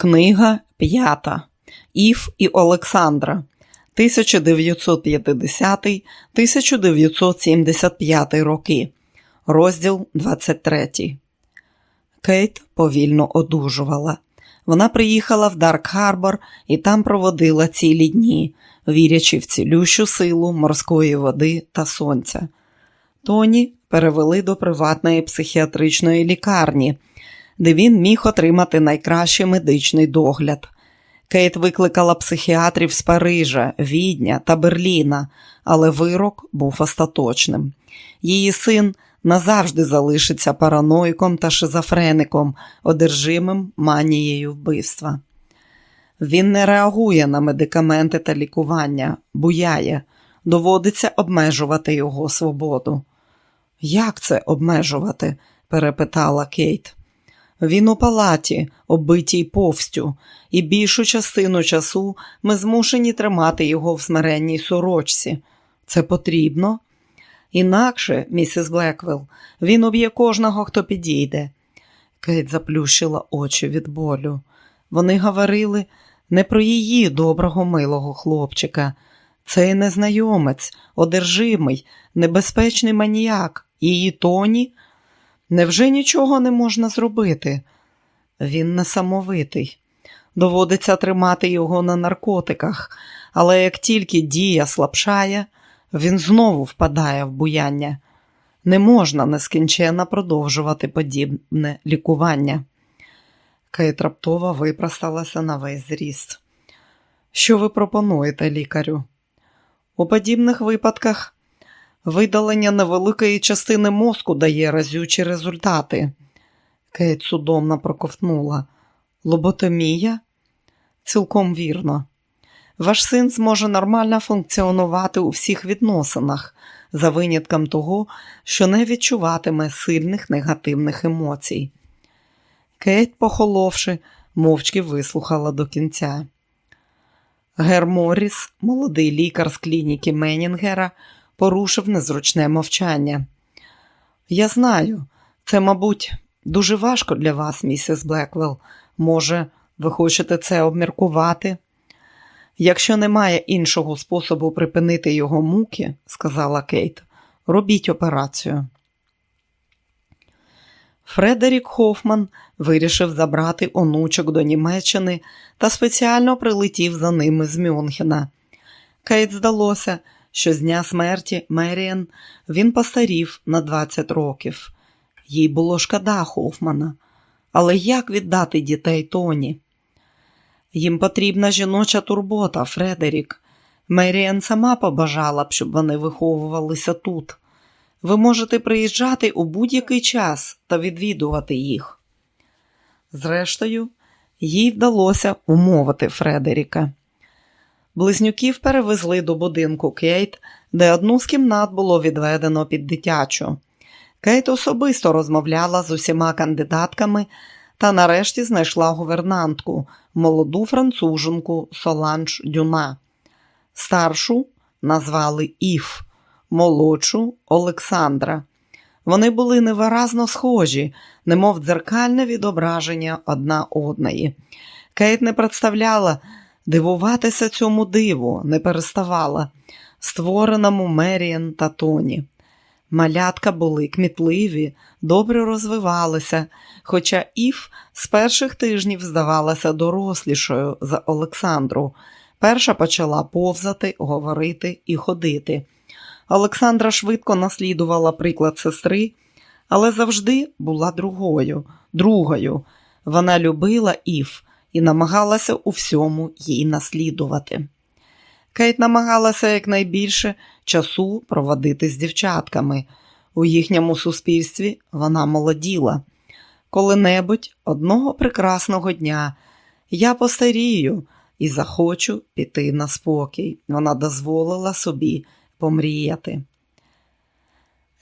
Книга п'ята Ів і Олександра 1950-1975 роки. Розділ 23. Кейт повільно одужувала. Вона приїхала в Дарк Харбор і там проводила цілі дні, вірячи в цілющу силу морської води та сонця. Тоні перевели до приватної психіатричної лікарні, де він міг отримати найкращий медичний догляд. Кейт викликала психіатрів з Парижа, Відня та Берліна, але вирок був остаточним. Її син назавжди залишиться параноїком та шизофреником, одержимим манією вбивства. Він не реагує на медикаменти та лікування, буяє, доводиться обмежувати його свободу. Як це обмежувати? перепитала Кейт. Він у палаті, оббитій повстю, і більшу частину часу ми змушені тримати його в смиренній сорочці. Це потрібно? Інакше, місіс Блеквелл, він уб'є кожного, хто підійде. Кейт заплющила очі від болю. Вони говорили не про її доброго милого хлопчика. Цей незнайомець, одержимий, небезпечний маніяк, її тоні Невже нічого не можна зробити? Він несамовитий. Доводиться тримати його на наркотиках, але як тільки дія слабшає, він знову впадає в буяння. Не можна нескінченно продовжувати подібне лікування. Кейт раптово випросталася на весь зріст. Що ви пропонуєте, лікарю? У подібних випадках Видалення невеликої частини мозку дає разючі результати. Кейт судомно проковтнула. Лоботомія? Цілком вірно. Ваш син зможе нормально функціонувати у всіх відносинах, за винятком того, що не відчуватиме сильних негативних емоцій. Кейт, похоловши, мовчки вислухала до кінця. Гер Морріс, молодий лікар з клініки Менінгера, порушив незручне мовчання. Я знаю, це, мабуть, дуже важко для вас, місіс Блеквелл. Може, ви хочете це обміркувати? Якщо немає іншого способу припинити його муки, сказала Кейт, робіть операцію. Фредерік Хофман вирішив забрати онучок до Німеччини та спеціально прилетів за ними з Мюнхена. Кейт здалося, що з дня смерті Меріан він постарів на 20 років. Їй було шкода Хофмана. Але як віддати дітей Тоні? Їм потрібна жіноча турбота, Фредерік. Меріан сама побажала б, щоб вони виховувалися тут. Ви можете приїжджати у будь-який час та відвідувати їх. Зрештою, їй вдалося умовити Фредеріка. Близнюків перевезли до будинку Кейт, де одну з кімнат було відведено під дитячу. Кейт особисто розмовляла з усіма кандидатками та нарешті знайшла гувернантку, молоду француженку Соланж Дюна. Старшу назвали Іф, молодшу Олександра. Вони були невиразно схожі, немов дзеркальне відображення одна одної. Кейт не представляла, Дивуватися цьому диву не переставала, створеному Меріан та Тоні. Малятка були кмітливі, добре розвивалися, хоча Ів з перших тижнів здавалася дорослішою за Олександру. Перша почала повзати, говорити і ходити. Олександра швидко наслідувала приклад сестри, але завжди була другою. другою. Вона любила Ів, і намагалася у всьому їй наслідувати. Кейт намагалася якнайбільше часу проводити з дівчатками. У їхньому суспільстві вона молоділа. Коли-небудь одного прекрасного дня я постарію і захочу піти на спокій. Вона дозволила собі помріяти.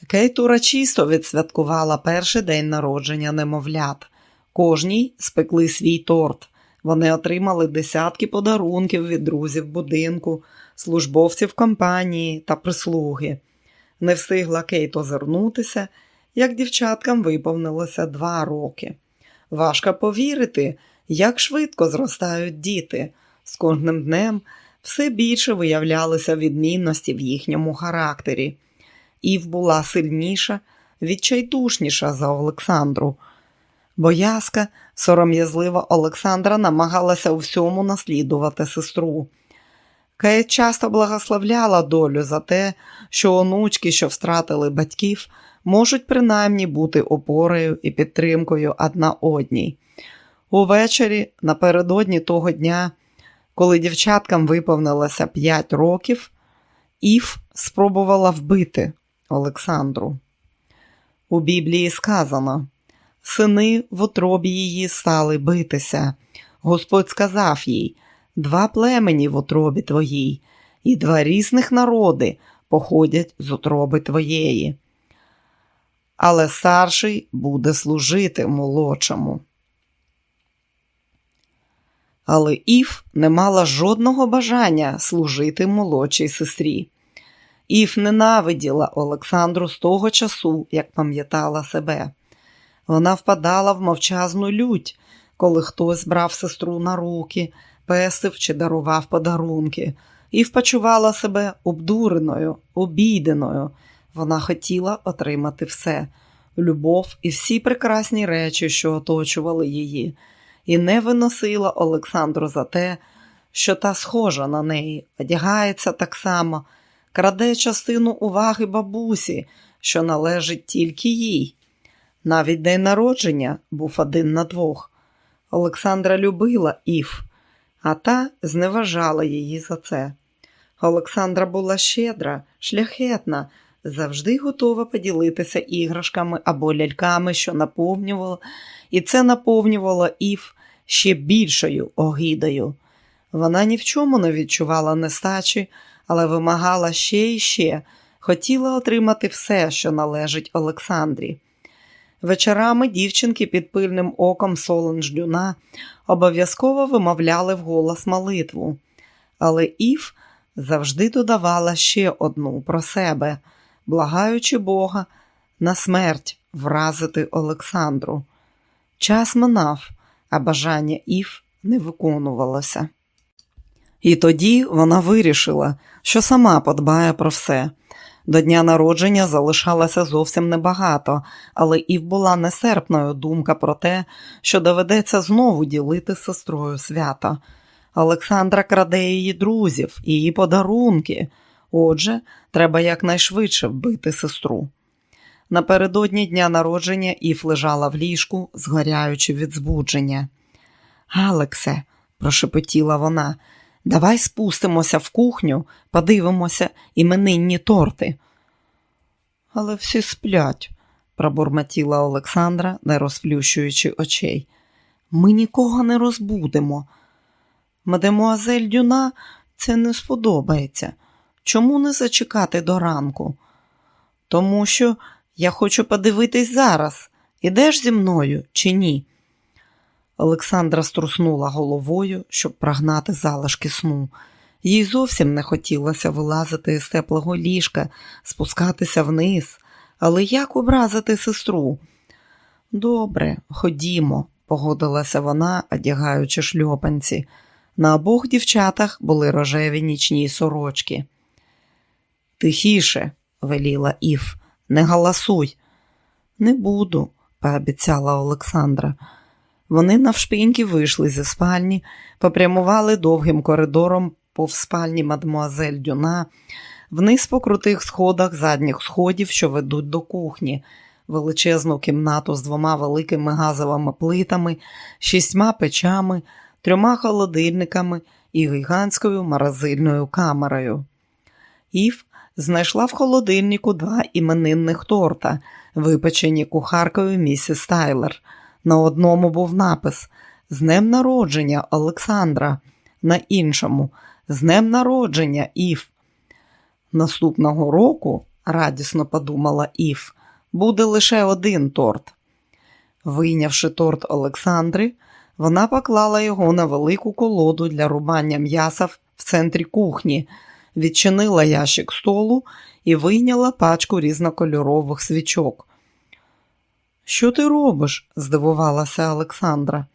Кейт урочисто відсвяткувала перший день народження немовлят. Кожній спекли свій торт. Вони отримали десятки подарунків від друзів будинку, службовців компанії та прислуги. Не встигла Кейт озирнутися, як дівчаткам виповнилося два роки. Важко повірити, Як швидко зростають діти, з кожним днем все більше виявлялися відмінності в їхньому характері. Ів була сильніша, відчайдушніша за Олександру. Боязка, сором'язлива Олександра намагалася у всьому наслідувати сестру. Кея часто благословляла долю за те, що онучки, що втратили батьків, можуть принаймні бути опорою і підтримкою одна одній. Увечері, напередодні того дня, коли дівчаткам виповнилося 5 років, Ів спробувала вбити Олександру. У Біблії сказано: сини в утробі її стали битися. Господь сказав їй: два племені в утробі твоїй, і два різних народи походять з утроби твоєї. Але старший буде служити молодшому. Але Ів не мала жодного бажання служити молодшій сестрі. Ів ненавиділа Олександру з того часу, як пам'ятала себе. Вона впадала в мовчазну лють, коли хтось брав сестру на руки, песив чи дарував подарунки, і впочувала себе обдуреною, обійденою. Вона хотіла отримати все любов і всі прекрасні речі, що оточували її, і не виносила Олександру за те, що та схожа на неї, одягається так само, краде частину уваги бабусі, що належить тільки їй. Навіть день народження був один на двох. Олександра любила Ів, а та зневажала її за це. Олександра була щедра, шляхетна, завжди готова поділитися іграшками або ляльками, що наповнювало, і це наповнювало Ів ще більшою огидою. Вона ні в чому не відчувала нестачі, але вимагала ще і ще, хотіла отримати все, що належить Олександрі. Вечорами дівчинки під пильним оком Солонждюна обов'язково вимовляли вголос молитву, але Ів завжди додавала ще одну про себе, благаючи Бога на смерть вразити Олександру. Час минав, а бажання Ів не виконувалося. І тоді вона вирішила, що сама подбає про все. До дня народження залишалося зовсім небагато, але Ів була несерпною думка про те, що доведеться знову ділити з сестрою свята. Олександра краде її друзів, її подарунки. Отже, треба якнайшвидше вбити сестру. Напередодні дня народження Ів лежала в ліжку, згоряючи від збудження. Алексе, прошепотіла вона, давай спустимося в кухню, подивимося іменинні торти. Але всі сплять, пробурмотіла Олександра, не розплющуючи очей. Ми нікого не розбудемо. Мадемуазель Дюна це не сподобається. Чому не зачекати до ранку? Тому що я хочу подивитись зараз, ідеш зі мною чи ні? Олександра струснула головою, щоб прогнати залишки сну. Їй зовсім не хотілося вилазити з теплого ліжка, спускатися вниз, але як образити сестру? Добре, ходімо, погодилася вона, одягаючи шльопанці. На обох дівчатах були рожеві нічні сорочки. Тихіше, веліла Ів, не галасуй. Не буду, пообіцяла Олександра. Вони навшпиньки вийшли зі спальні, попрямували довгим коридором повз спальні мадмуазель Дюна, вниз по крутих сходах задніх сходів, що ведуть до кухні, величезну кімнату з двома великими газовими плитами, шістьма печами, трьома холодильниками і гігантською морозильною камерою. Ів знайшла в холодильнику два іменинних торта, випечені кухаркою місіс Тайлер. На одному був напис З днем народження Олександра, на іншому З днем народження Ів. Наступного року, радісно подумала Ів, буде лише один торт. Вийнявши торт Олександри, вона поклала його на велику колоду для рубання м'яса в центрі кухні, відчинила ящик столу і вийняла пачку різнокольорових свічок. Що ти робиш? здивувалася Олександра.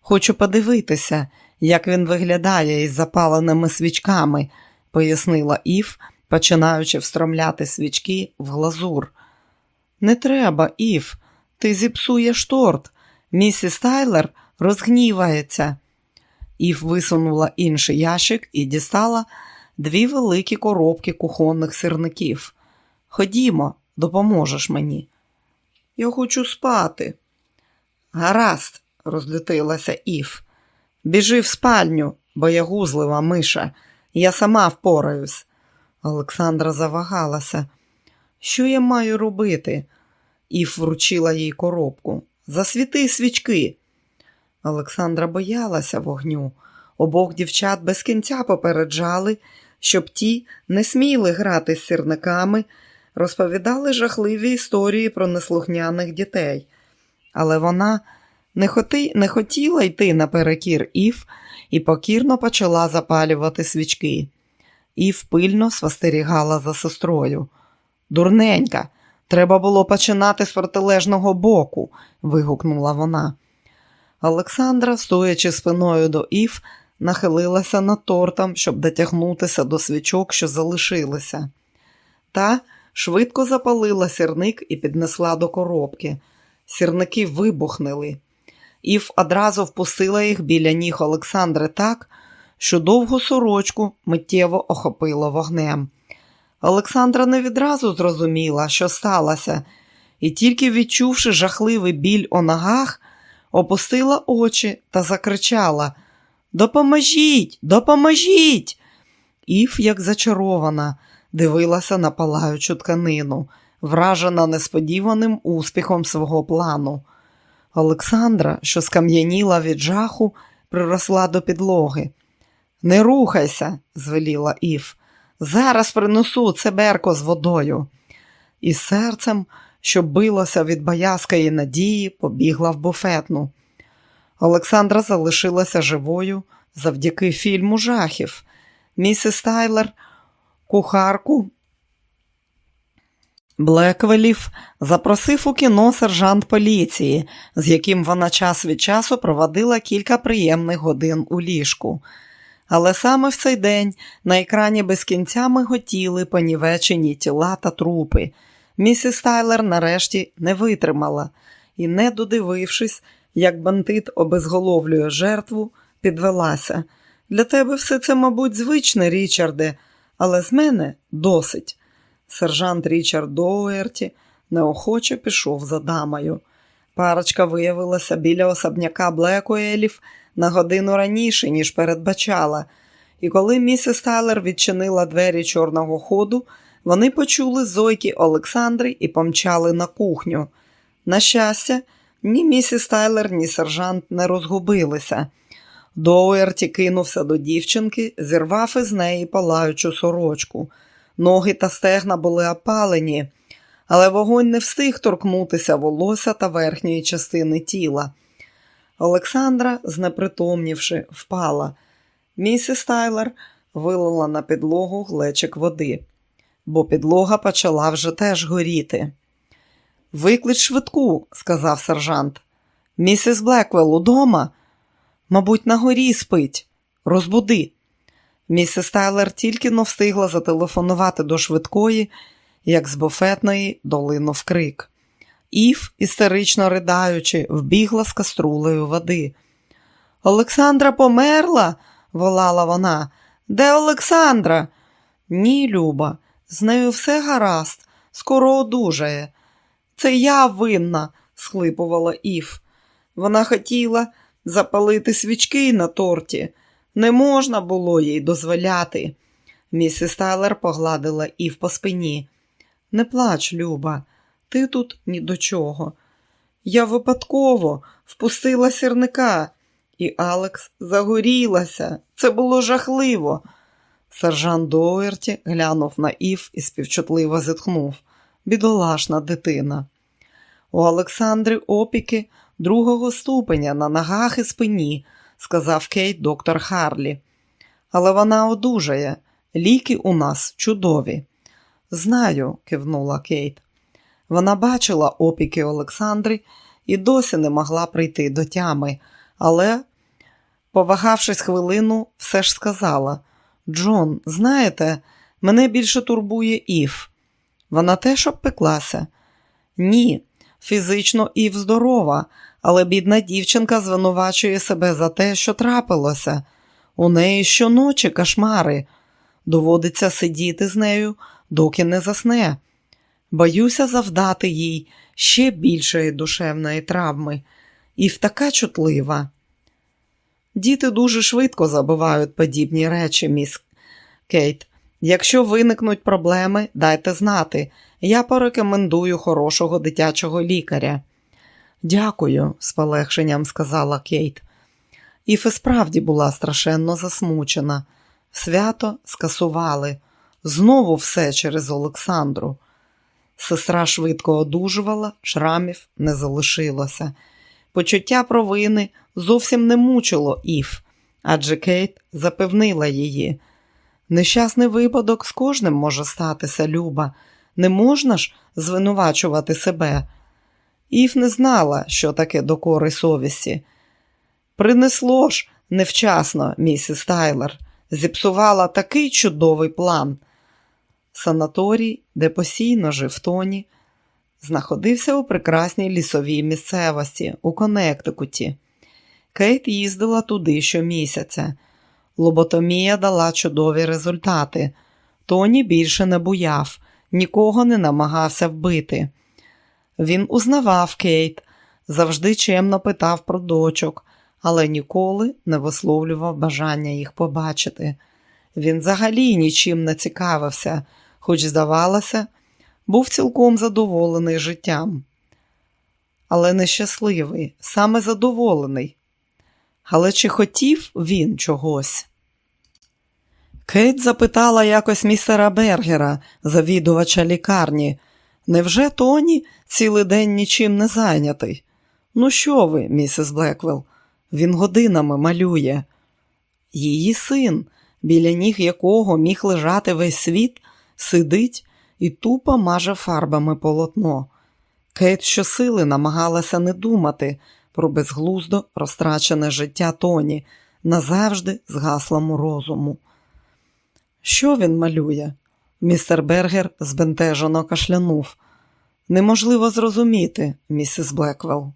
Хочу подивитися, як він виглядає із запаленими свічками, пояснила Ів, починаючи встромляти свічки в глазур. Не треба, Ів, ти зіпсуєш торт. Місіс Тайлер розгнівається. Ів висунула інший ящик і дістала дві великі коробки кухонних сирників. Ходімо, допоможеш мені. Я хочу спати. Гаразд, розлютилася Ів. Біжи в спальню, боягузлива миша. Я сама впораюсь. Олександра завагалася. Що я маю робити? Ів вручила їй коробку. Засвіти свічки. Олександра боялася вогню. Обох дівчат без кінця попереджали, щоб ті не сміли грати з сірниками, розповідали жахливі історії про неслухняних дітей. Але вона не, хоти... не хотіла йти наперекір Ів і покірно почала запалювати свічки. Ів пильно спостерігала за сестрою. Дурненька, треба було починати з протилежного боку, вигукнула вона. Олександра, стоячи спиною до Ів, нахилилася над тортом, щоб дотягнутися до свічок, що залишилися. Та швидко запалила сірник і піднесла до коробки. Сірники вибухнули. Ів одразу впустила їх біля ніг Олександри так, що довгу сорочку миттєво охопило вогнем. Олександра не відразу зрозуміла, що сталося, і тільки відчувши жахливий біль у ногах, опустила очі та закричала Допоможіть, допоможіть! Ів, як зачарована, дивилася на палаючу тканину, вражена несподіваним успіхом свого плану. Олександра, що скам'яніла від жаху, приросла до підлоги. Не рухайся, звеліла Ів. Зараз принесу цеберко з водою. І серцем, що билося від боязкої надії, побігла в буфетну. Олександра залишилася живою завдяки фільму жахів. Місіс Тайлер, кухарку Блеквелів запросив у кіно сержант поліції, з яким вона час від часу проводила кілька приємних годин у ліжку. Але саме в цей день на екрані без кінця миготіли понівечені тіла та трупи. Місіс Тайлер нарешті не витримала і, не додивившись, як бандит обезголовлює жертву, підвелася. Для тебе все це, мабуть, звичне, Річарде, але з мене досить. Сержант Річард Доуерті неохоче пішов за дамою. Парочка виявилася біля особняка Блекуелів на годину раніше, ніж передбачала, і коли місіс Тайлер відчинила двері чорного ходу, вони почули зойки Олександри і помчали на кухню. На щастя, ні місіс Тайлер, ні сержант не розгубилися. Доуерті кинувся до дівчинки, зірвав із неї палаючу сорочку. Ноги та стегна були опалені, але вогонь не встиг торкнутися волосся та верхньої частини тіла. Олександра, знепритомнівши, впала. Місіс Тайлер вилила на підлогу глечик води, бо підлога почала вже теж горіти. Виклич швидку, сказав сержант. Місіс Блеквелл удома? Мабуть, на горі спить. Розбуди. Місіс Тайлер тільки но встигла зателефонувати до швидкої, як з буфетної долинув крик. Ів, істерично riдаючи, вбігла з каструлею води. Олександра померла, волала вона. Де Олександра? Ні, Люба, з нею все гаразд, скоро одужає. Це я винна, схлипувала Ів. Вона хотіла запалити свічки на торті. Не можна було їй дозволяти. Місіс Тайлер погладила Ів по спині. Не плач, люба, ти тут ні до чого. Я випадково впустила сірника, і Алекс загорілася. Це було жахливо. Сержант Доуерті глянув на Ів і співчутливо зітхнув. Бідолашна дитина. У Олександри опіки другого ступеня на ногах і спині сказав Кейт доктор Харлі. Але вона одужає. Ліки у нас чудові. Знаю, кивнула Кейт. Вона бачила опіки Олександри і досі не могла прийти до тями, але Повагавшись хвилину, все ж сказала: Джон, знаєте, мене більше турбує Ів. Вона теж обпеклася? Ні, фізично Ів здорова, але бідна дівчинка звинувачує себе за те, що трапилося. У неї щоночі кошмари. Доводиться сидіти з нею, доки не засне. Боюся завдати їй ще більшої душевної травми. Ів така чутлива. Діти дуже швидко забувають подібні речі, міс Кейт. Якщо виникнуть проблеми, дайте знати. Я порекомендую хорошого дитячого лікаря. Дякую, з полегшенням сказала Кейт. Іф і справді була страшенно засмучена. Свято скасували. Знову все через Олександру. Сестра швидко одужувала, шрамів не залишилося. Почуття провини зовсім не мучило Іф, адже Кейт запевнила її. Нещасний випадок з кожним може статися, Люба. Не можна ж звинувачувати себе. Іф не знала, що таке докори совісті. Принесло ж невчасно, місіс Тайлер, зіпсувала такий чудовий план. Санаторій, де постійно жив Тоні, знаходився у прекрасній лісовій місцевості у Коннектикуті. Кейт їздила туди щомісяця. Лоботомія дала чудові результати. Тоні більше не буяв, нікого не намагався вбити. Він узнавав Кейт, завжди чемно питав про дочок, але ніколи не висловлював бажання їх побачити. Він взагалі нічим не цікавився, хоч, здавалося, був цілком задоволений життям. Але нещасливий, саме задоволений. Але чи хотів він чогось? Кейт запитала якось містера Бергера, завідувача лікарні. Невже Тоні цілий день нічим не зайнятий? Ну, що ви, місіс Блеквелл? Він годинами малює. Її син, біля ніг якого міг лежати весь світ, сидить і тупо маже фарбами полотно. Кейт щосили намагалася не думати про безглуздо розтрачене життя Тоні, назавжди згаслому розуму. Що він малює? Містер Бергер збентежено кашлянув. Неможливо зрозуміти, місіс Блеквелл.